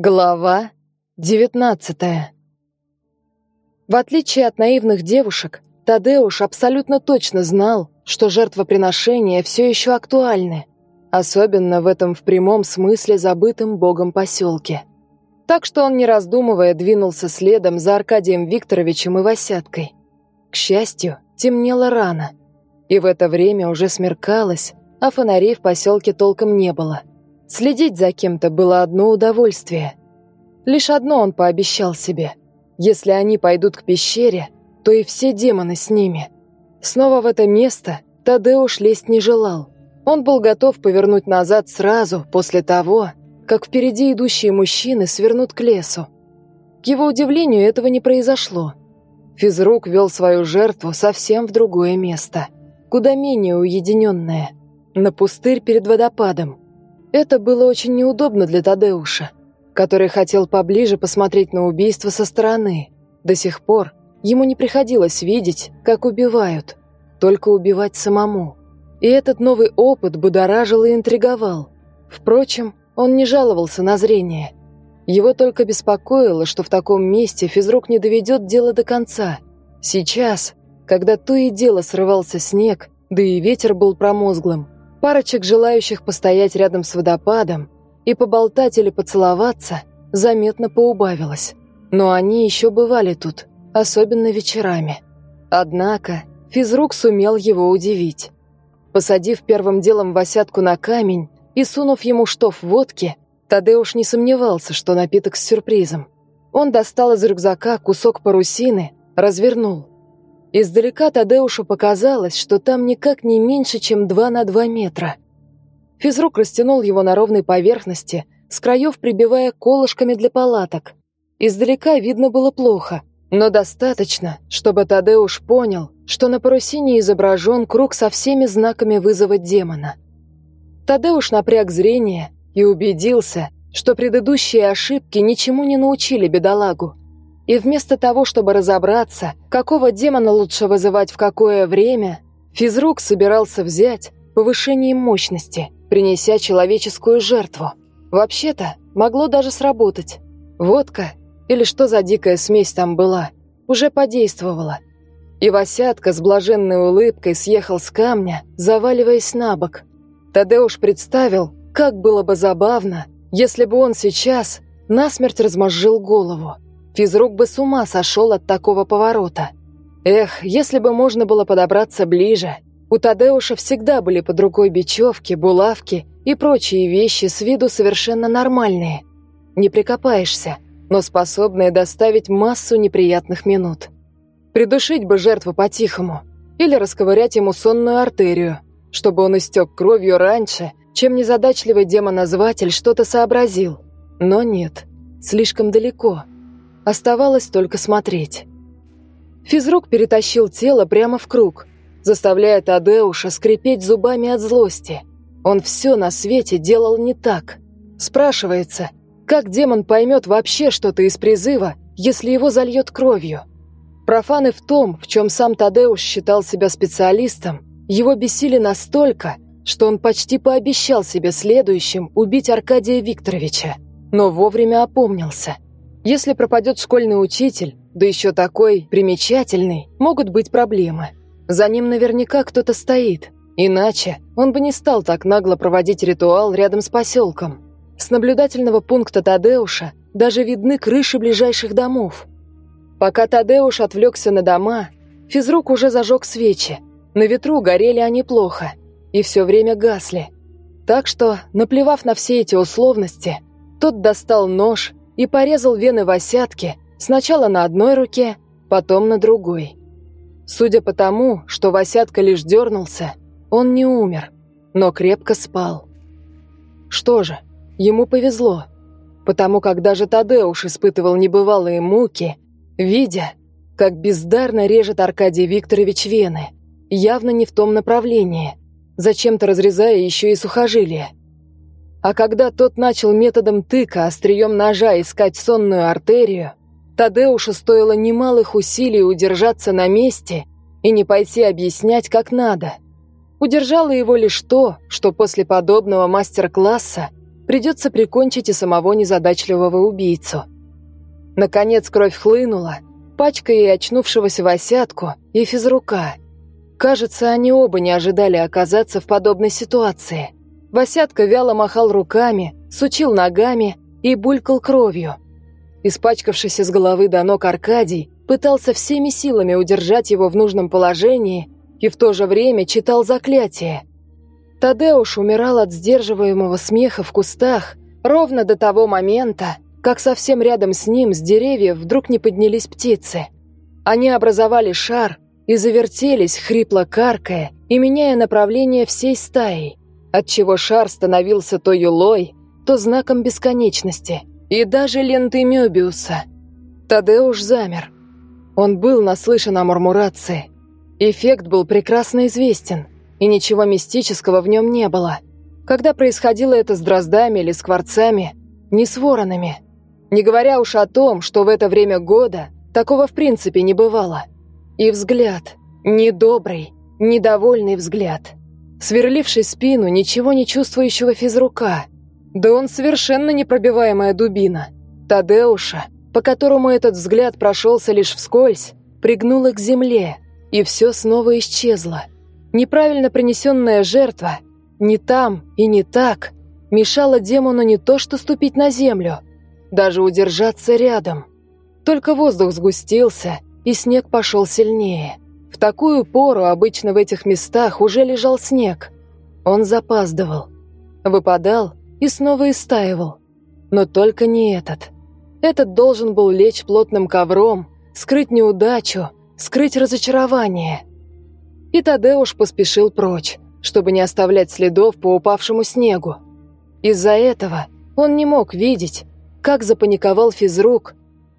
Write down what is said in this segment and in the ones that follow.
Глава 19 В отличие от наивных девушек, Тадеуш абсолютно точно знал, что жертвоприношения все еще актуальны, особенно в этом в прямом смысле забытом богом поселке. Так что он, не раздумывая, двинулся следом за Аркадием Викторовичем и Васяткой. К счастью, темнело рано, и в это время уже смеркалось, а фонарей в поселке толком не было – Следить за кем-то было одно удовольствие. Лишь одно он пообещал себе. Если они пойдут к пещере, то и все демоны с ними. Снова в это место Тадеуш лезть не желал. Он был готов повернуть назад сразу после того, как впереди идущие мужчины свернут к лесу. К его удивлению, этого не произошло. Физрук вел свою жертву совсем в другое место, куда менее уединенное, на пустырь перед водопадом. Это было очень неудобно для Тадеуша, который хотел поближе посмотреть на убийство со стороны. До сих пор ему не приходилось видеть, как убивают, только убивать самому. И этот новый опыт будоражил и интриговал. Впрочем, он не жаловался на зрение. Его только беспокоило, что в таком месте физрук не доведет дело до конца. Сейчас, когда то и дело срывался снег, да и ветер был промозглым, Парочек, желающих постоять рядом с водопадом и поболтать или поцеловаться, заметно поубавилось. Но они еще бывали тут, особенно вечерами. Однако физрук сумел его удивить. Посадив первым делом Васятку на камень и сунув ему штоф водки, Тадеуш не сомневался, что напиток с сюрпризом. Он достал из рюкзака кусок парусины, развернул. Издалека Тадеушу показалось, что там никак не меньше, чем 2 на 2 метра. Физрук растянул его на ровной поверхности, с краев прибивая колышками для палаток. Издалека видно было плохо, но достаточно, чтобы Тадеуш понял, что на парусине изображен круг со всеми знаками вызова демона. Тадеуш напряг зрение и убедился, что предыдущие ошибки ничему не научили бедолагу. И вместо того, чтобы разобраться, какого демона лучше вызывать в какое время, физрук собирался взять повышение мощности, принеся человеческую жертву. Вообще-то, могло даже сработать. Водка, или что за дикая смесь там была, уже подействовала. И Васятка с блаженной улыбкой съехал с камня, заваливаясь на бок. Тадеуш представил, как было бы забавно, если бы он сейчас насмерть размозжил голову. Физрук бы с ума сошел от такого поворота. Эх, если бы можно было подобраться ближе. У Тадеуша всегда были под рукой бечевки, булавки и прочие вещи с виду совершенно нормальные. Не прикопаешься, но способные доставить массу неприятных минут. Придушить бы жертву по-тихому или расковырять ему сонную артерию, чтобы он истек кровью раньше, чем незадачливый демоназватель что-то сообразил. Но нет, слишком далеко – Оставалось только смотреть. Физрук перетащил тело прямо в круг, заставляя Тадеуша скрипеть зубами от злости. Он все на свете делал не так. Спрашивается, как демон поймет вообще что-то из призыва, если его зальет кровью? Профаны в том, в чем сам Тадеуш считал себя специалистом, его бесили настолько, что он почти пообещал себе следующим убить Аркадия Викторовича, но вовремя опомнился – если пропадет школьный учитель, да еще такой примечательный, могут быть проблемы. За ним наверняка кто-то стоит. Иначе он бы не стал так нагло проводить ритуал рядом с поселком. С наблюдательного пункта Тадеуша даже видны крыши ближайших домов. Пока Тадеуш отвлекся на дома, физрук уже зажег свечи. На ветру горели они плохо и все время гасли. Так что, наплевав на все эти условности, тот достал нож и порезал вены Васятки сначала на одной руке, потом на другой. Судя по тому, что Васятка лишь дернулся, он не умер, но крепко спал. Что же, ему повезло, потому как даже Тадеуш испытывал небывалые муки, видя, как бездарно режет Аркадий Викторович вены, явно не в том направлении, зачем-то разрезая еще и сухожилия. А когда тот начал методом тыка острием ножа искать сонную артерию, Тадеушу стоило немалых усилий удержаться на месте и не пойти объяснять, как надо. Удержало его лишь то, что после подобного мастер-класса придется прикончить и самого незадачливого убийцу. Наконец кровь хлынула, пачкая и очнувшегося Васятку, и физрука. Кажется, они оба не ожидали оказаться в подобной ситуации. Васятка вяло махал руками, сучил ногами и булькал кровью. Испачкавшийся с головы до ног Аркадий пытался всеми силами удержать его в нужном положении и в то же время читал заклятие. Тадеуш умирал от сдерживаемого смеха в кустах ровно до того момента, как совсем рядом с ним с деревьев вдруг не поднялись птицы. Они образовали шар и завертелись, хрипло каркая и меняя направление всей стаей, отчего шар становился то юлой, то знаком бесконечности, и даже лентой Мёбиуса. Тадеуш замер. Он был наслышан о мурмурации. Эффект был прекрасно известен, и ничего мистического в нем не было. Когда происходило это с дроздами или скворцами, не с воронами – не говоря уж о том, что в это время года такого в принципе не бывало. И взгляд, недобрый, недовольный взгляд, сверливший спину ничего не чувствующего физрука. Да он совершенно непробиваемая дубина. Тадеуша, по которому этот взгляд прошелся лишь вскользь, пригнула к земле, и все снова исчезло. Неправильно принесенная жертва, не там и не так, мешала демону не то что ступить на землю – даже удержаться рядом. Только воздух сгустился, и снег пошел сильнее. В такую пору обычно в этих местах уже лежал снег. Он запаздывал. Выпадал и снова истаивал. Но только не этот. Этот должен был лечь плотным ковром, скрыть неудачу, скрыть разочарование. И Тадеуш поспешил прочь, чтобы не оставлять следов по упавшему снегу. Из-за этого он не мог видеть, как запаниковал физрук,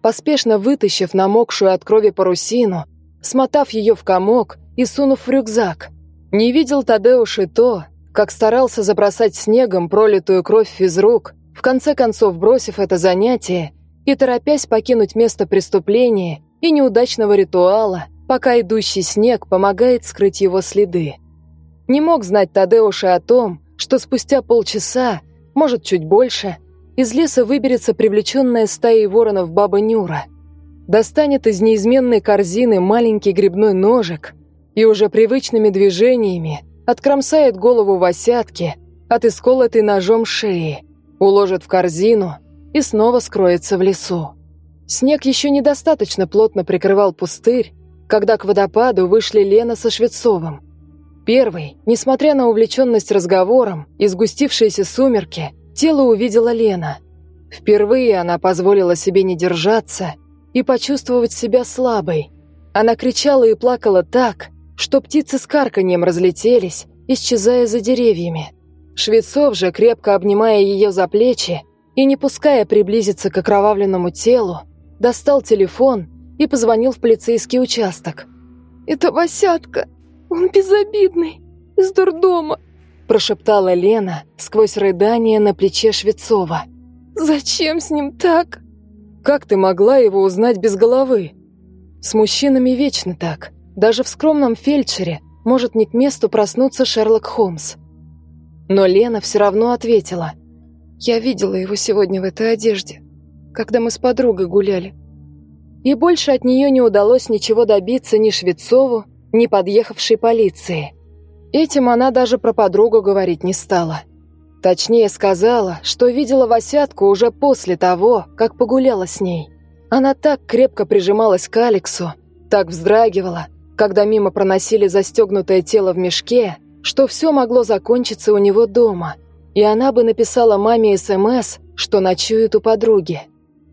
поспешно вытащив намокшую от крови парусину, смотав ее в комок и сунув в рюкзак. Не видел Тадеуш и то, как старался забросать снегом пролитую кровь физрук, в конце концов бросив это занятие и торопясь покинуть место преступления и неудачного ритуала, пока идущий снег помогает скрыть его следы. Не мог знать Тадеуш и о том, что спустя полчаса, может, чуть больше, из леса выберется привлеченная стаей воронов баба Нюра. Достанет из неизменной корзины маленький грибной ножик и уже привычными движениями откромсает голову Васятки от исколотой ножом шеи, уложит в корзину и снова скроется в лесу. Снег еще недостаточно плотно прикрывал пустырь, когда к водопаду вышли Лена со Швецовым. Первый, несмотря на увлеченность разговором и сгустившиеся сумерки, Тело увидела Лена. Впервые она позволила себе не держаться и почувствовать себя слабой. Она кричала и плакала так, что птицы с карканьем разлетелись, исчезая за деревьями. Швецов же, крепко обнимая ее за плечи и не пуская приблизиться к окровавленному телу, достал телефон и позвонил в полицейский участок. «Это Васятка, он безобидный, из дурдома», прошептала Лена сквозь рыдание на плече Швецова. «Зачем с ним так?» «Как ты могла его узнать без головы?» «С мужчинами вечно так. Даже в скромном фельдшере может не к месту проснуться Шерлок Холмс». Но Лена все равно ответила. «Я видела его сегодня в этой одежде, когда мы с подругой гуляли». И больше от нее не удалось ничего добиться ни Швецову, ни подъехавшей полиции. Этим она даже про подругу говорить не стала. Точнее сказала, что видела Васятку уже после того, как погуляла с ней. Она так крепко прижималась к Алексу, так вздрагивала, когда мимо проносили застегнутое тело в мешке, что все могло закончиться у него дома, и она бы написала маме СМС, что ночует у подруги.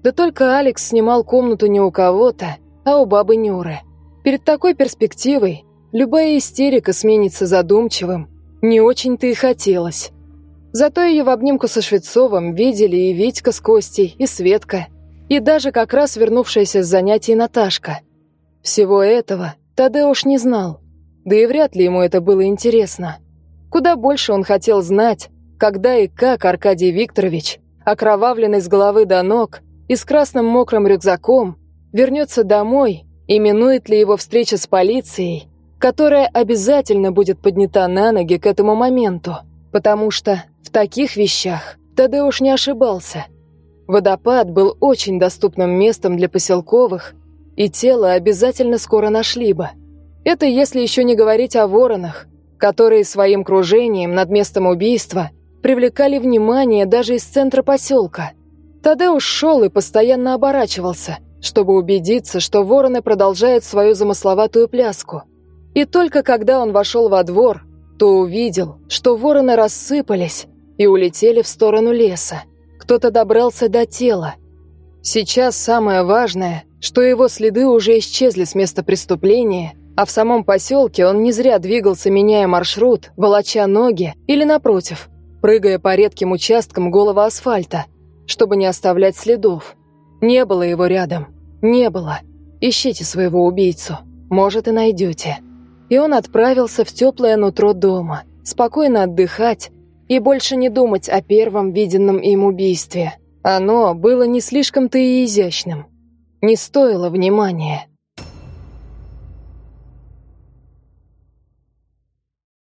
Да только Алекс снимал комнату не у кого-то, а у бабы Нюры. Перед такой перспективой Любая истерика сменится задумчивым. Не очень-то и хотелось. Зато ее в обнимку со Швецовым видели и Витька с Костей, и Светка, и даже как раз вернувшаяся с занятий Наташка. Всего этого Тадеуш не знал, да и вряд ли ему это было интересно. Куда больше он хотел знать, когда и как Аркадий Викторович, окровавленный с головы до ног и с красным мокрым рюкзаком, вернется домой и минует ли его встреча с полицией, которая обязательно будет поднята на ноги к этому моменту, потому что в таких вещах Тадеуш не ошибался. Водопад был очень доступным местом для поселковых, и тело обязательно скоро нашли бы. Это если еще не говорить о воронах, которые своим кружением над местом убийства привлекали внимание даже из центра поселка. Тадеуш шел и постоянно оборачивался, чтобы убедиться, что вороны продолжают свою замысловатую пляску. И только когда он вошел во двор, то увидел, что вороны рассыпались и улетели в сторону леса. Кто-то добрался до тела. Сейчас самое важное, что его следы уже исчезли с места преступления, а в самом поселке он не зря двигался, меняя маршрут, волоча ноги или, напротив, прыгая по редким участкам голого асфальта, чтобы не оставлять следов. Не было его рядом. Не было. Ищите своего убийцу. Может, и найдете. И он отправился в теплое нутро дома, спокойно отдыхать и больше не думать о первом виденном им убийстве. Оно было не слишком-то и изящным. Не стоило внимания.